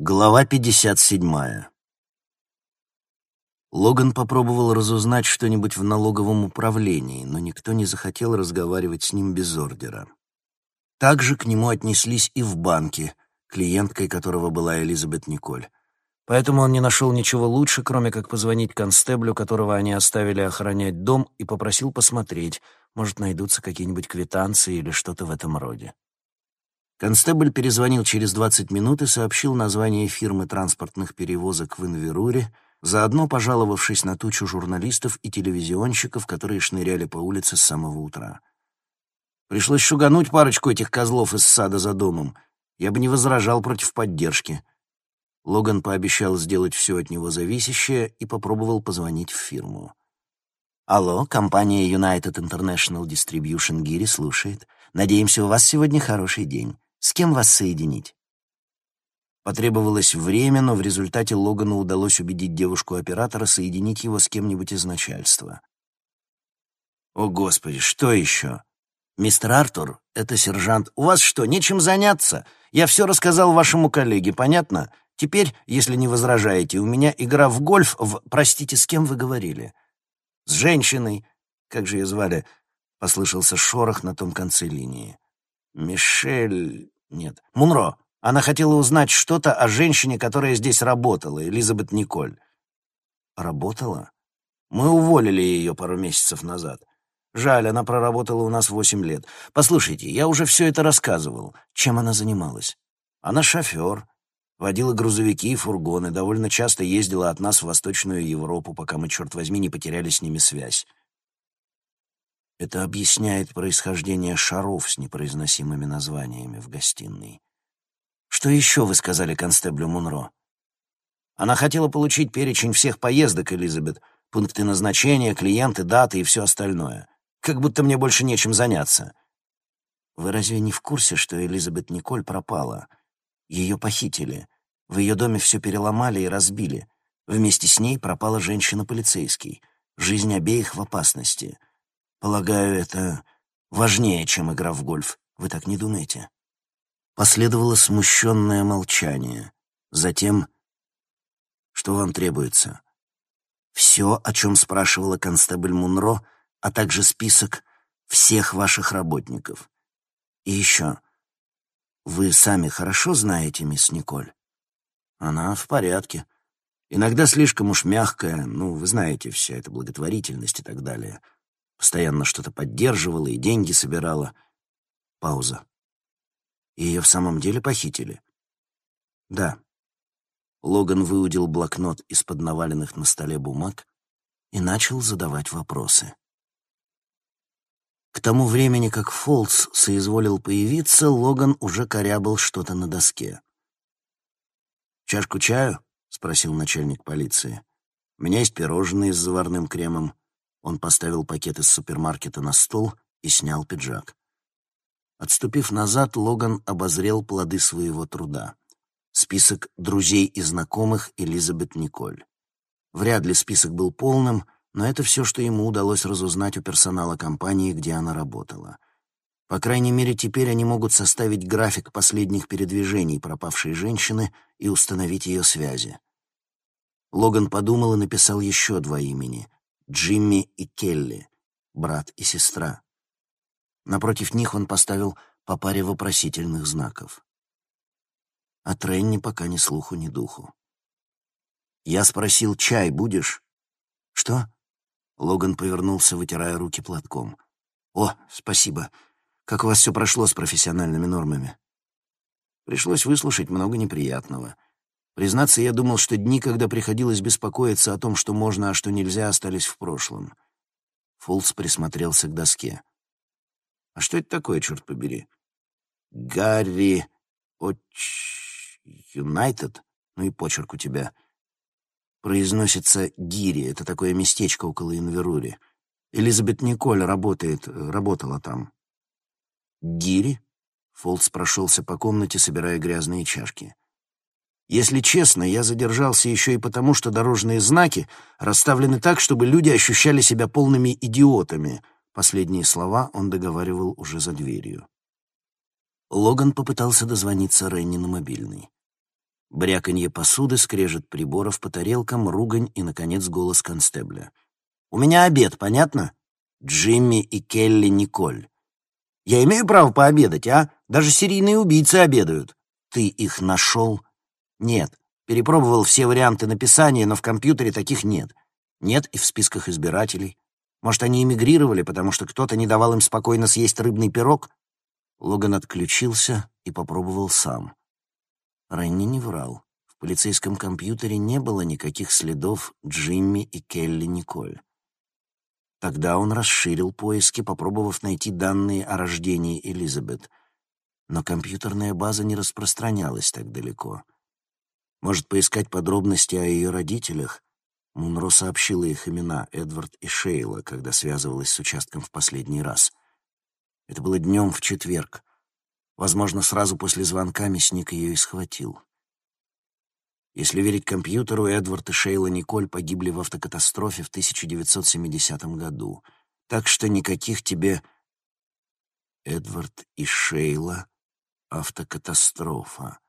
Глава 57. Логан попробовал разузнать что-нибудь в налоговом управлении, но никто не захотел разговаривать с ним без ордера. Также к нему отнеслись и в банке, клиенткой которого была Элизабет Николь. Поэтому он не нашел ничего лучше, кроме как позвонить констеблю, которого они оставили охранять дом, и попросил посмотреть, может, найдутся какие-нибудь квитанции или что-то в этом роде. Констебль перезвонил через 20 минут и сообщил название фирмы транспортных перевозок в Инверуре, заодно пожаловавшись на тучу журналистов и телевизионщиков, которые шныряли по улице с самого утра. Пришлось шугануть парочку этих козлов из сада за домом. Я бы не возражал против поддержки. Логан пообещал сделать все от него зависящее и попробовал позвонить в фирму. «Алло, компания United International Distribution Гири слушает. Надеемся, у вас сегодня хороший день. С кем вас соединить?» Потребовалось время, но в результате Логану удалось убедить девушку-оператора соединить его с кем-нибудь из начальства. «О, Господи, что еще?» «Мистер Артур, это сержант. У вас что, нечем заняться? Я все рассказал вашему коллеге, понятно? Теперь, если не возражаете, у меня игра в гольф в... Простите, с кем вы говорили?» «С женщиной. Как же ее звали?» Послышался шорох на том конце линии. Мишель... Нет, Мунро. Она хотела узнать что-то о женщине, которая здесь работала, Элизабет Николь. Работала? Мы уволили ее пару месяцев назад. Жаль, она проработала у нас восемь лет. Послушайте, я уже все это рассказывал. Чем она занималась? Она шофер. Водила грузовики и фургоны, довольно часто ездила от нас в Восточную Европу, пока мы, черт возьми, не потеряли с ними связь. Это объясняет происхождение шаров с непроизносимыми названиями в гостиной. Что еще вы сказали констеблю Мунро? Она хотела получить перечень всех поездок, Элизабет, пункты назначения, клиенты, даты и все остальное. Как будто мне больше нечем заняться. Вы разве не в курсе, что Элизабет Николь пропала? Ее похитили. В ее доме все переломали и разбили. Вместе с ней пропала женщина-полицейский. Жизнь обеих в опасности. Полагаю, это важнее, чем игра в гольф. Вы так не думаете? Последовало смущенное молчание. Затем, что вам требуется? Все, о чем спрашивала констебль Мунро, а также список всех ваших работников. И еще, вы сами хорошо знаете мисс Николь? Она в порядке. Иногда слишком уж мягкая, ну, вы знаете, вся эта благотворительность и так далее — Постоянно что-то поддерживала и деньги собирала. Пауза. Ее в самом деле похитили? Да. Логан выудил блокнот из-под наваленных на столе бумаг и начал задавать вопросы. К тому времени, как Фолс соизволил появиться, Логан уже корябал что-то на доске. «Чашку чаю?» — спросил начальник полиции. «У меня есть пирожные с заварным кремом. Он поставил пакет из супермаркета на стол и снял пиджак. Отступив назад, Логан обозрел плоды своего труда. Список друзей и знакомых Элизабет Николь. Вряд ли список был полным, но это все, что ему удалось разузнать у персонала компании, где она работала. По крайней мере, теперь они могут составить график последних передвижений пропавшей женщины и установить ее связи. Логан подумал и написал еще два имени Джимми и Келли, брат и сестра. Напротив них он поставил по паре вопросительных знаков. От Ренни пока ни слуху, ни духу. Я спросил, чай будешь? Что? Логан повернулся, вытирая руки платком. О, спасибо. Как у вас все прошло с профессиональными нормами? Пришлось выслушать много неприятного — Признаться, я думал, что дни, когда приходилось беспокоиться о том, что можно, а что нельзя, остались в прошлом. Фулс присмотрелся к доске. «А что это такое, черт побери?» «Гарри... Оч... Юнайтед?» Ну и почерк у тебя. Произносится Гири, это такое местечко около Инверури. Элизабет Николь работает, работала там. Гири? Фолс прошелся по комнате, собирая грязные чашки. Если честно, я задержался еще и потому, что дорожные знаки расставлены так, чтобы люди ощущали себя полными идиотами. Последние слова он договаривал уже за дверью. Логан попытался дозвониться Ренни на мобильный. Бряканье посуды, скрежет приборов по тарелкам, ругань и, наконец, голос констебля. «У меня обед, понятно? Джимми и Келли Николь. Я имею право пообедать, а? Даже серийные убийцы обедают. Ты их нашел? Нет. Перепробовал все варианты написания, но в компьютере таких нет. Нет и в списках избирателей. Может, они эмигрировали, потому что кто-то не давал им спокойно съесть рыбный пирог? Логан отключился и попробовал сам. Ренни не врал. В полицейском компьютере не было никаких следов Джимми и Келли Николь. Тогда он расширил поиски, попробовав найти данные о рождении Элизабет. Но компьютерная база не распространялась так далеко. Может, поискать подробности о ее родителях? Мунро сообщила их имена, Эдвард и Шейла, когда связывалась с участком в последний раз. Это было днем в четверг. Возможно, сразу после звонка мясник ее и схватил. Если верить компьютеру, Эдвард и Шейла Николь погибли в автокатастрофе в 1970 году. Так что никаких тебе... Эдвард и Шейла. Автокатастрофа.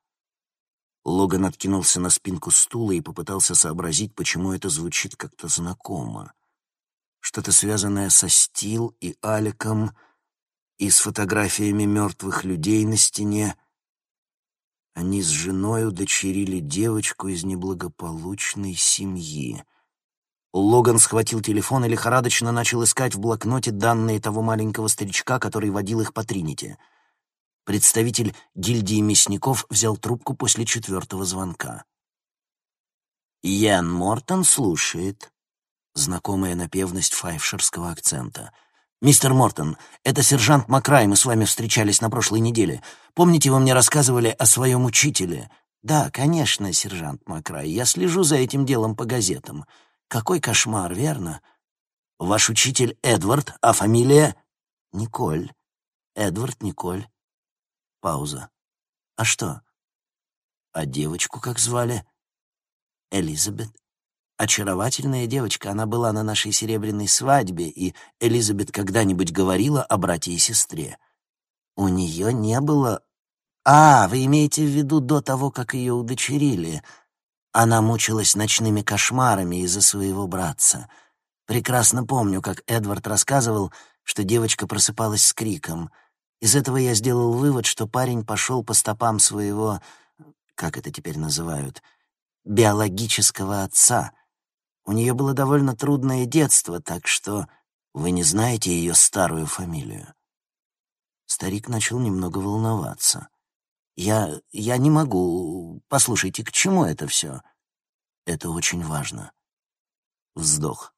Логан откинулся на спинку стула и попытался сообразить, почему это звучит как-то знакомо. Что-то связанное со Стил и Аликом и с фотографиями мертвых людей на стене — они с женой удочерили девочку из неблагополучной семьи. Логан схватил телефон и лихорадочно начал искать в блокноте данные того маленького старичка, который водил их по Тринити. Представитель гильдии мясников взял трубку после четвертого звонка. «Ян Мортон слушает», — знакомая напевность файфширского акцента — «Мистер Мортон, это сержант Макрай, мы с вами встречались на прошлой неделе. Помните, вы мне рассказывали о своем учителе?» «Да, конечно, сержант Макрай, я слежу за этим делом по газетам. Какой кошмар, верно?» «Ваш учитель Эдвард, а фамилия?» «Николь. Эдвард Николь». Пауза. «А что?» «А девочку как звали?» «Элизабет». Очаровательная девочка, она была на нашей серебряной свадьбе, и Элизабет когда-нибудь говорила о брате и сестре. У нее не было... А, вы имеете в виду до того, как ее удочерили. Она мучилась ночными кошмарами из-за своего братца. Прекрасно помню, как Эдвард рассказывал, что девочка просыпалась с криком. Из этого я сделал вывод, что парень пошел по стопам своего... Как это теперь называют? Биологического отца — у нее было довольно трудное детство, так что вы не знаете ее старую фамилию». Старик начал немного волноваться. «Я... я не могу... Послушайте, к чему это все?» «Это очень важно». Вздох.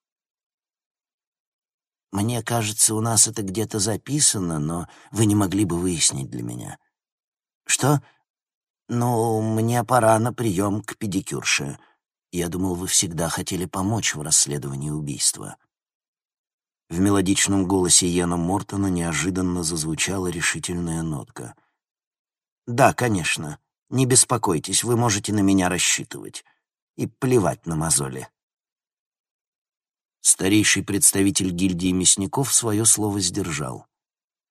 «Мне кажется, у нас это где-то записано, но вы не могли бы выяснить для меня». «Что?» «Ну, мне пора на прием к педикюрше». Я думал, вы всегда хотели помочь в расследовании убийства». В мелодичном голосе Йена Мортона неожиданно зазвучала решительная нотка. «Да, конечно. Не беспокойтесь, вы можете на меня рассчитывать. И плевать на мозоли». Старейший представитель гильдии мясников свое слово сдержал.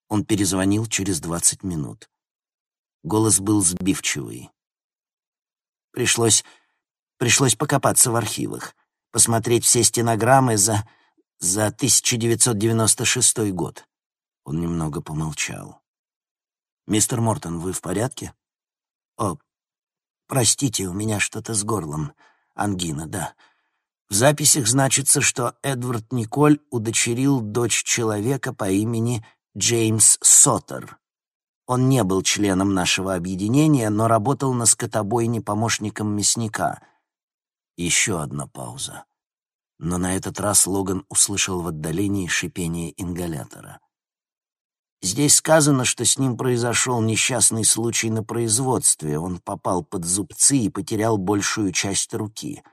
Он перезвонил через двадцать минут. Голос был сбивчивый. Пришлось Пришлось покопаться в архивах, посмотреть все стенограммы за... за 1996 год. Он немного помолчал. «Мистер Мортон, вы в порядке?» «О, простите, у меня что-то с горлом. Ангина, да. В записях значится, что Эдвард Николь удочерил дочь человека по имени Джеймс Соттер. Он не был членом нашего объединения, но работал на скотобойне помощником мясника. Еще одна пауза. Но на этот раз Логан услышал в отдалении шипение ингалятора. Здесь сказано, что с ним произошел несчастный случай на производстве. Он попал под зубцы и потерял большую часть руки.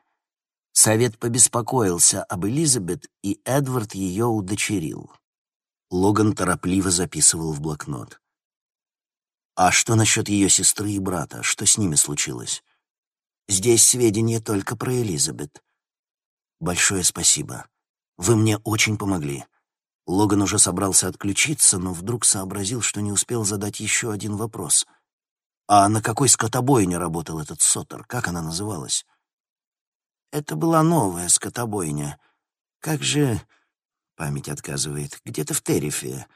Совет побеспокоился об Элизабет, и Эдвард ее удочерил. Логан торопливо записывал в блокнот. «А что насчет ее сестры и брата? Что с ними случилось?» Здесь сведения только про Элизабет. Большое спасибо. Вы мне очень помогли. Логан уже собрался отключиться, но вдруг сообразил, что не успел задать еще один вопрос. А на какой скотобойне работал этот Сотер? Как она называлась? Это была новая скотобойня. Как же... Память отказывает. Где-то в Террифе.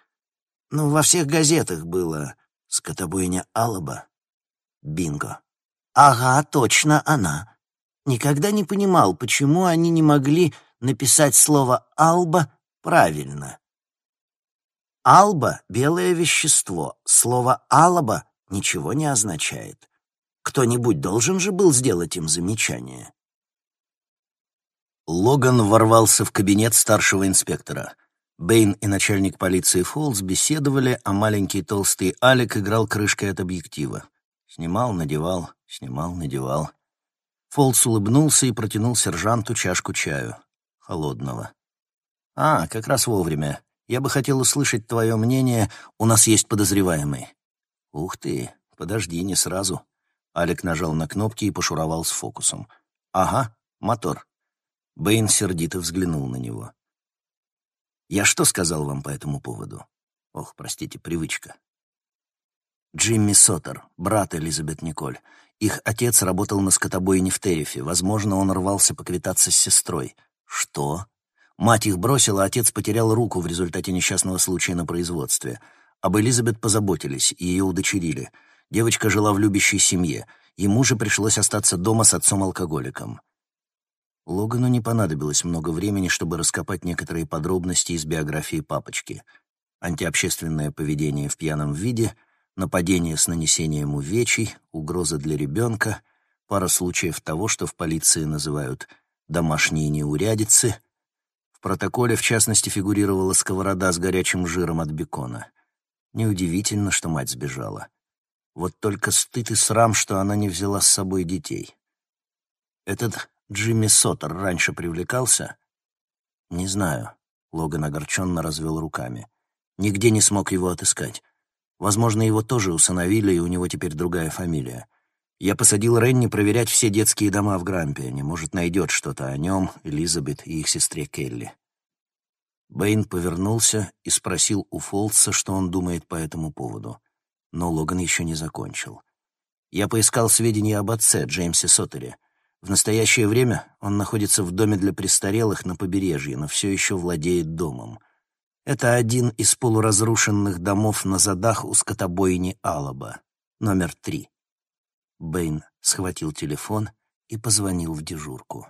Ну, во всех газетах было. Скотобойня Алаба. Бинго. Ага, точно она. Никогда не понимал, почему они не могли написать слово «алба» правильно. Алба — белое вещество. Слово «алаба» ничего не означает. Кто-нибудь должен же был сделать им замечание. Логан ворвался в кабинет старшего инспектора. Бэйн и начальник полиции Фолс беседовали, а маленький толстый Алик играл крышкой от объектива. Снимал, надевал, снимал, надевал. Фолс улыбнулся и протянул сержанту чашку чаю. Холодного. «А, как раз вовремя. Я бы хотел услышать твое мнение. У нас есть подозреваемый». «Ух ты, подожди, не сразу». Алик нажал на кнопки и пошуровал с фокусом. «Ага, мотор». Бэйн сердито взглянул на него. «Я что сказал вам по этому поводу?» «Ох, простите, привычка». Джимми Соттер, брат Элизабет Николь. Их отец работал на скотобойне в Террифе. Возможно, он рвался поквитаться с сестрой. Что? Мать их бросила, отец потерял руку в результате несчастного случая на производстве. Об Элизабет позаботились, и ее удочерили. Девочка жила в любящей семье. Ему же пришлось остаться дома с отцом-алкоголиком. Логану не понадобилось много времени, чтобы раскопать некоторые подробности из биографии папочки. Антиобщественное поведение в пьяном виде, нападение с нанесением увечий, угроза для ребенка, пара случаев того, что в полиции называют «домашние неурядицы», в протоколе, в частности, фигурировала сковорода с горячим жиром от бекона. Неудивительно, что мать сбежала. Вот только стыд и срам, что она не взяла с собой детей. Этот Джимми Соттер раньше привлекался? Не знаю. Логан огорченно развел руками. Нигде не смог его отыскать. Возможно, его тоже усыновили, и у него теперь другая фамилия. Я посадил Ренни проверять все детские дома в Грампиане. Может, найдет что-то о нем, Элизабет и их сестре Келли. Бэйн повернулся и спросил у Фолтса, что он думает по этому поводу. Но Логан еще не закончил. Я поискал сведения об отце, Джеймсе Соттере. В настоящее время он находится в доме для престарелых на побережье, но все еще владеет домом. Это один из полуразрушенных домов на задах у скотобойни Алаба, номер три. Бэйн схватил телефон и позвонил в дежурку.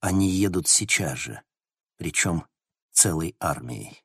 Они едут сейчас же, причем целой армией.